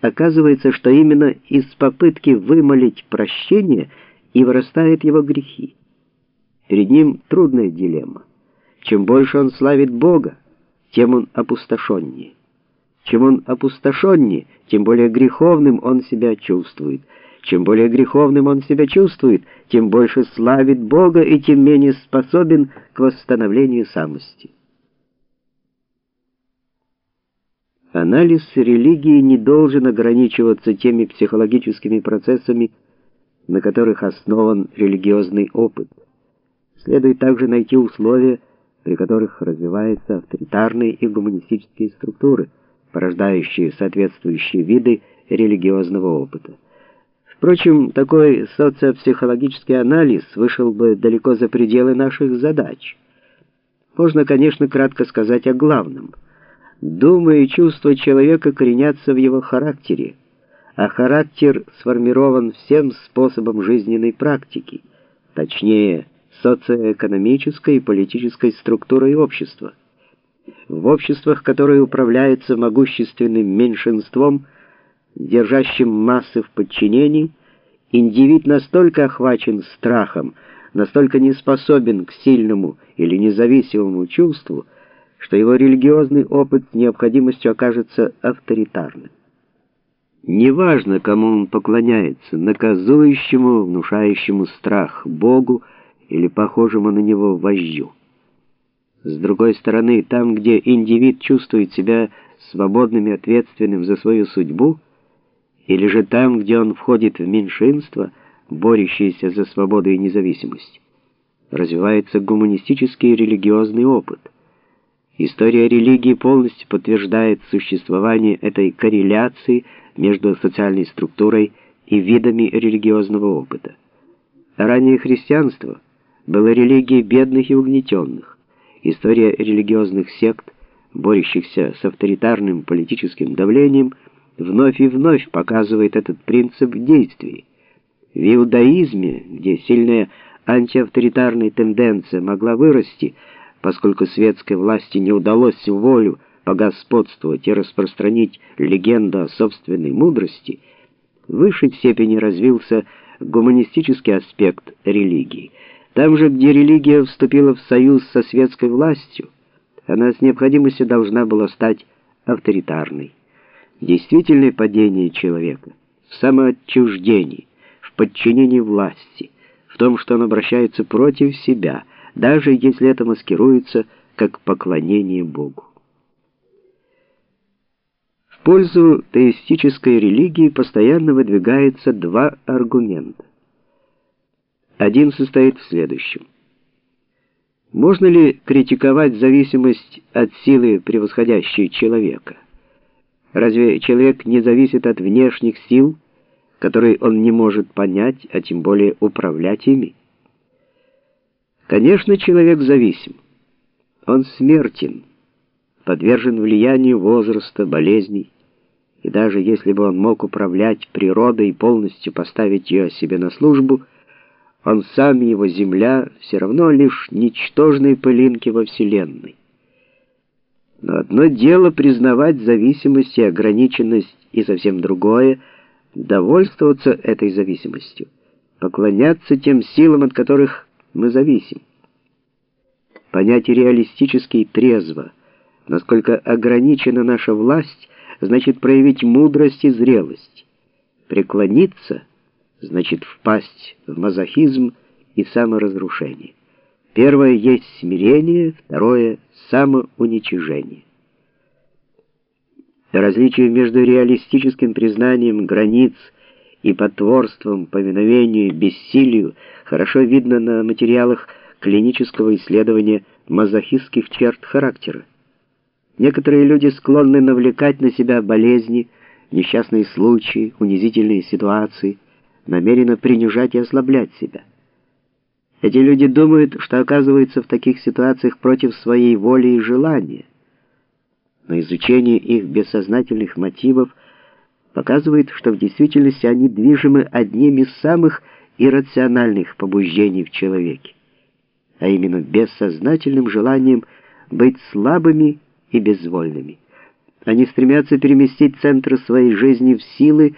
Оказывается, что именно из попытки вымолить прощение и вырастают его грехи. Перед ним трудная дилемма. Чем больше он славит Бога, тем он опустошеннее. Чем он опустошеннее, тем более греховным он себя чувствует. Чем более греховным он себя чувствует, тем больше славит Бога и тем менее способен к восстановлению самости. Анализ религии не должен ограничиваться теми психологическими процессами, на которых основан религиозный опыт. Следует также найти условия, при которых развиваются авторитарные и гуманистические структуры, порождающие соответствующие виды религиозного опыта. Впрочем, такой социопсихологический анализ вышел бы далеко за пределы наших задач. Можно, конечно, кратко сказать о главном – Думы и чувства человека коренятся в его характере, а характер сформирован всем способом жизненной практики, точнее, социоэкономической и политической структурой общества. В обществах, которые управляются могущественным меньшинством, держащим массы в подчинении, индивид настолько охвачен страхом, настолько не способен к сильному или независимому чувству, что его религиозный опыт с необходимостью окажется авторитарным. Неважно, кому он поклоняется, наказующему, внушающему страх Богу или похожему на него вождю. С другой стороны, там, где индивид чувствует себя свободным и ответственным за свою судьбу, или же там, где он входит в меньшинство, борющееся за свободу и независимость, развивается гуманистический религиозный опыт – История религии полностью подтверждает существование этой корреляции между социальной структурой и видами религиозного опыта. Раннее христианство было религией бедных и угнетенных. История религиозных сект, борющихся с авторитарным политическим давлением, вновь и вновь показывает этот принцип в действии. В иудаизме, где сильная антиавторитарная тенденция могла вырасти, поскольку светской власти не удалось волю погосподствовать и распространить легенду о собственной мудрости, в высшей степени развился гуманистический аспект религии. Там же, где религия вступила в союз со светской властью, она с необходимостью должна была стать авторитарной. Действительное падение человека в самоотчуждении, в подчинении власти, в том, что он обращается против себя – даже если это маскируется как поклонение Богу. В пользу теистической религии постоянно выдвигается два аргумента. Один состоит в следующем. Можно ли критиковать зависимость от силы, превосходящей человека? Разве человек не зависит от внешних сил, которые он не может понять, а тем более управлять ими? Конечно, человек зависим. Он смертен, подвержен влиянию возраста, болезней. И даже если бы он мог управлять природой и полностью поставить ее себе на службу, он сам и его земля все равно лишь ничтожные пылинки во Вселенной. Но одно дело признавать зависимость и ограниченность, и совсем другое — довольствоваться этой зависимостью, поклоняться тем силам, от которых мы зависим. Понять реалистически и трезво, насколько ограничена наша власть, значит проявить мудрость и зрелость. Преклониться значит впасть в мазохизм и саморазрушение. Первое есть смирение, второе — самоуничижение. Различие между реалистическим признанием границ и потворством, повиновению, бессилию хорошо видно на материалах клинического исследования мазохистских черт характера. Некоторые люди склонны навлекать на себя болезни, несчастные случаи, унизительные ситуации, намеренно принижать и ослаблять себя. Эти люди думают, что оказываются в таких ситуациях против своей воли и желания. Но изучение их бессознательных мотивов показывает, что в действительности они движимы одним из самых иррациональных побуждений в человеке, а именно бессознательным желанием быть слабыми и безвольными. Они стремятся переместить центр своей жизни в силы,